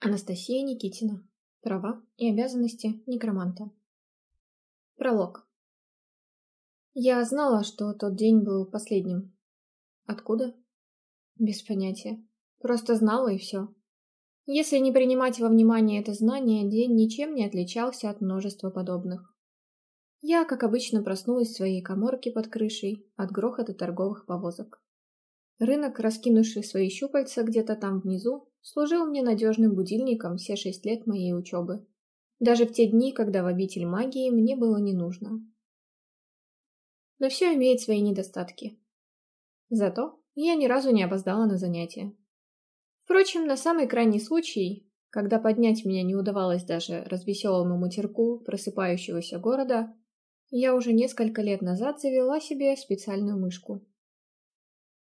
Анастасия Никитина. Права и обязанности некроманта. Пролог. Я знала, что тот день был последним. Откуда? Без понятия. Просто знала и все. Если не принимать во внимание это знание, день ничем не отличался от множества подобных. Я, как обычно, проснулась в своей коморке под крышей от грохота торговых повозок. Рынок, раскинувший свои щупальца где-то там внизу, служил мне надежным будильником все шесть лет моей учебы. Даже в те дни, когда в обитель магии мне было не нужно. Но все имеет свои недостатки. Зато я ни разу не опоздала на занятия. Впрочем, на самый крайний случай, когда поднять меня не удавалось даже развеселому матерку просыпающегося города, я уже несколько лет назад завела себе специальную мышку.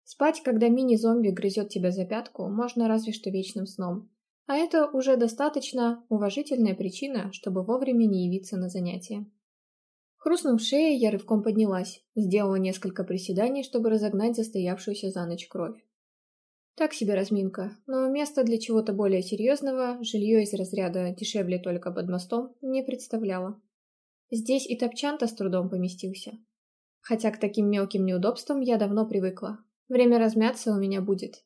Спать, когда мини-зомби грызет тебя за пятку, можно разве что вечным сном. А это уже достаточно уважительная причина, чтобы вовремя не явиться на занятия. Хрустнув шеей, я рывком поднялась, сделала несколько приседаний, чтобы разогнать застоявшуюся за ночь кровь. Так себе разминка, но место для чего-то более серьезного, жилье из разряда дешевле только под мостом, не представляло. Здесь и топчан-то с трудом поместился. Хотя к таким мелким неудобствам я давно привыкла, Время размяться у меня будет.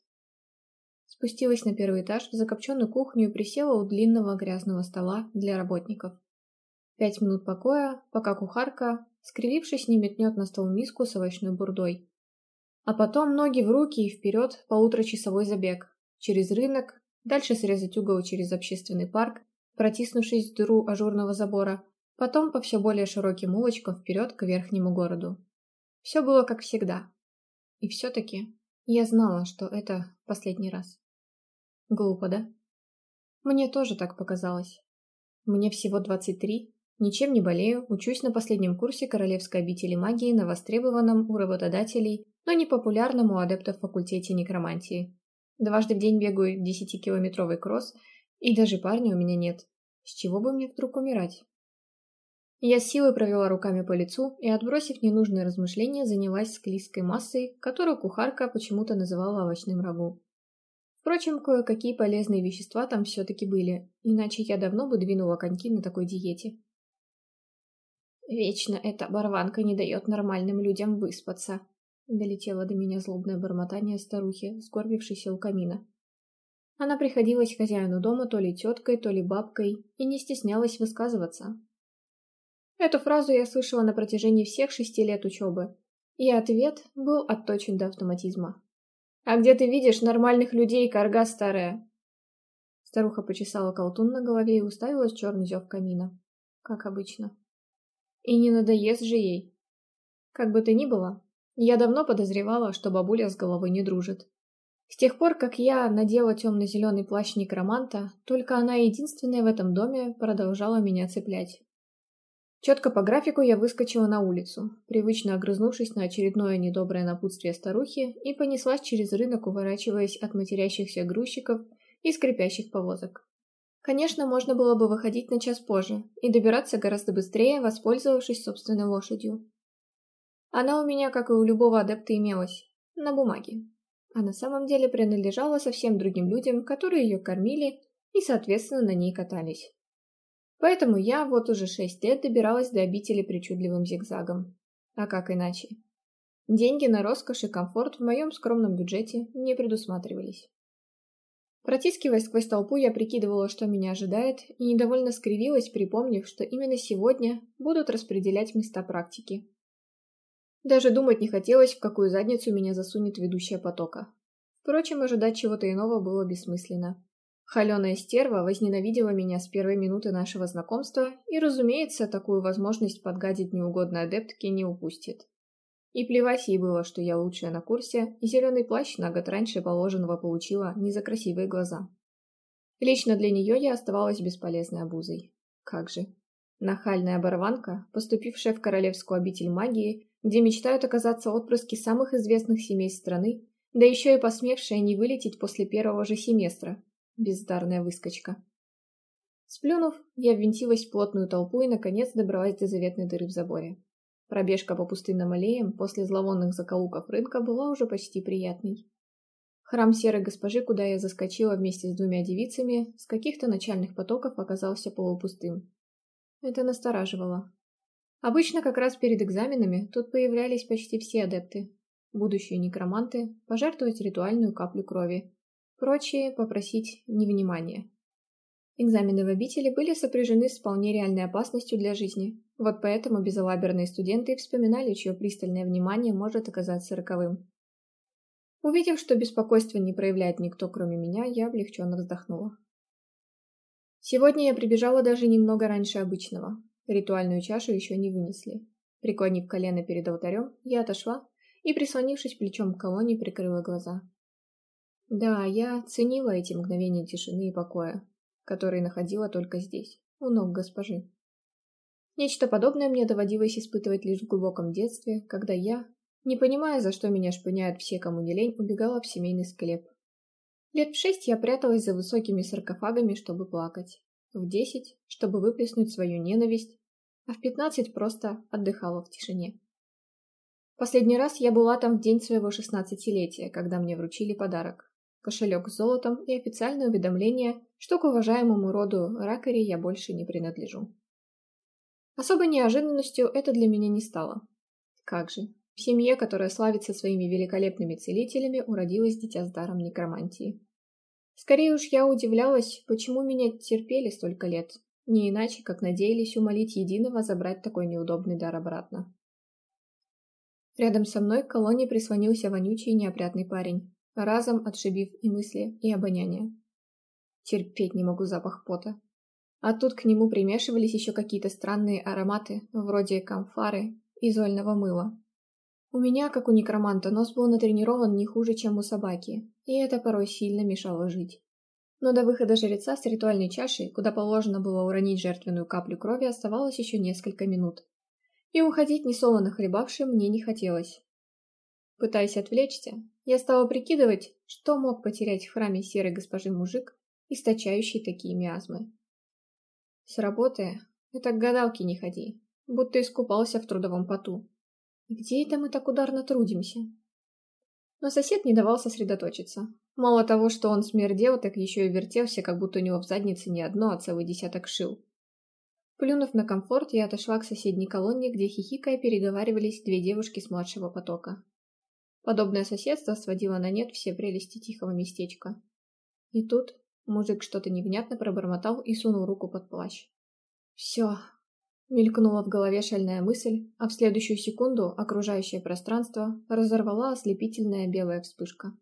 Спустилась на первый этаж в закопченную кухню присела у длинного грязного стола для работников. Пять минут покоя, пока кухарка, скривившись, не метнет на стол миску с овощной бурдой. А потом ноги в руки и вперед полуторачасовой забег. Через рынок, дальше срезать угол через общественный парк, протиснувшись в дыру ажурного забора, потом по все более широким улочкам вперед к верхнему городу. Все было как всегда. И все-таки я знала, что это последний раз. Глупо, да? Мне тоже так показалось. Мне всего 23, ничем не болею, учусь на последнем курсе Королевской обители магии на востребованном у работодателей, но не популярном у адептов факультете некромантии. Дважды в день бегаю 10-километровый кросс, и даже парня у меня нет. С чего бы мне вдруг умирать? Я силой провела руками по лицу и, отбросив ненужные размышления, занялась склизкой массой, которую кухарка почему-то называла овощным рагу. Впрочем, кое-какие полезные вещества там все-таки были, иначе я давно бы двинула коньки на такой диете. «Вечно эта барванка не дает нормальным людям выспаться», — долетело до меня злобное бормотание старухи, сгорбившейся у камина. Она приходилась хозяину дома то ли теткой, то ли бабкой и не стеснялась высказываться, Эту фразу я слышала на протяжении всех шести лет учебы, и ответ был отточен до автоматизма. «А где ты видишь нормальных людей, корга старая?» Старуха почесала колтун на голове и уставилась в черный зев камина. Как обычно. И не надоест же ей. Как бы то ни было, я давно подозревала, что бабуля с головой не дружит. С тех пор, как я надела темно-зеленый плащ некроманта, только она единственная в этом доме продолжала меня цеплять. Четко по графику я выскочила на улицу, привычно огрызнувшись на очередное недоброе напутствие старухи, и понеслась через рынок, уворачиваясь от матерящихся грузчиков и скрипящих повозок. Конечно, можно было бы выходить на час позже и добираться гораздо быстрее, воспользовавшись собственной лошадью. Она у меня, как и у любого адепта, имелась. На бумаге. А на самом деле принадлежала совсем другим людям, которые ее кормили и, соответственно, на ней катались. Поэтому я вот уже шесть лет добиралась до обители причудливым зигзагом. А как иначе? Деньги на роскошь и комфорт в моем скромном бюджете не предусматривались. Протискиваясь сквозь толпу, я прикидывала, что меня ожидает, и недовольно скривилась, припомнив, что именно сегодня будут распределять места практики. Даже думать не хотелось, в какую задницу меня засунет ведущая потока. Впрочем, ожидать чего-то иного было бессмысленно. Холеная стерва возненавидела меня с первой минуты нашего знакомства и, разумеется, такую возможность подгадить неугодной адептке не упустит. И плевать ей было, что я лучшая на курсе, и зеленый плащ на год раньше положенного получила не за красивые глаза. Лично для нее я оставалась бесполезной обузой. Как же. Нахальная оборванка, поступившая в королевскую обитель магии, где мечтают оказаться отпрыски самых известных семей страны, да еще и посмевшая не вылететь после первого же семестра, бездарная выскочка. Сплюнув, я ввинтилась в плотную толпу и, наконец, добралась до заветной дыры в заборе. Пробежка по пустынным аллеям после зловонных закоулков рынка была уже почти приятной. Храм серой госпожи, куда я заскочила вместе с двумя девицами, с каких-то начальных потоков оказался полупустым. Это настораживало. Обычно как раз перед экзаменами тут появлялись почти все адепты. Будущие некроманты пожертвовать ритуальную каплю крови. Прочие попросить невнимания. Экзамены в обители были сопряжены с вполне реальной опасностью для жизни. Вот поэтому безалаберные студенты вспоминали, чье пристальное внимание может оказаться роковым. Увидев, что беспокойство не проявляет никто, кроме меня, я облегченно вздохнула. Сегодня я прибежала даже немного раньше обычного. Ритуальную чашу еще не вынесли. Преклонив колено перед алтарем, я отошла и, прислонившись плечом к колонне, прикрыла глаза. Да, я ценила эти мгновения тишины и покоя, которые находила только здесь, у ног госпожи. Нечто подобное мне доводилось испытывать лишь в глубоком детстве, когда я, не понимая, за что меня шпыняют все, кому не лень, убегала в семейный склеп. Лет в шесть я пряталась за высокими саркофагами, чтобы плакать. В десять, чтобы выплеснуть свою ненависть, а в пятнадцать просто отдыхала в тишине. Последний раз я была там в день своего шестнадцатилетия, когда мне вручили подарок. Кошелек с золотом и официальное уведомление, что к уважаемому роду ракари я больше не принадлежу. Особой неожиданностью это для меня не стало. Как же, в семье, которая славится своими великолепными целителями, уродилось дитя с даром некромантии. Скорее уж я удивлялась, почему меня терпели столько лет, не иначе, как надеялись умолить единого забрать такой неудобный дар обратно. Рядом со мной к колонне прислонился вонючий и неопрятный парень, разом отшибив и мысли, и обоняние. Терпеть не могу запах пота. А тут к нему примешивались еще какие-то странные ароматы, вроде камфары и зольного мыла. У меня, как у некроманта, нос был натренирован не хуже, чем у собаки, и это порой сильно мешало жить. Но до выхода жреца с ритуальной чашей, куда положено было уронить жертвенную каплю крови, оставалось еще несколько минут. И уходить несолоно хлебавшим мне не хотелось. Пытаясь отвлечься, я стала прикидывать, что мог потерять в храме серой госпожи мужик, источающий такие миазмы. С работы это к гадалке не ходи, будто искупался в трудовом поту. Где это мы так ударно трудимся? Но сосед не давал сосредоточиться. Мало того, что он смердел, так еще и вертелся, как будто у него в заднице не одно, а целый десяток шил. Плюнув на комфорт, я отошла к соседней колонне, где хихикая переговаривались две девушки с младшего потока. Подобное соседство сводило на нет все прелести тихого местечка. И тут мужик что-то невнятно пробормотал и сунул руку под плащ. «Все, Мелькнула в голове шальная мысль, а в следующую секунду окружающее пространство разорвала ослепительная белая вспышка.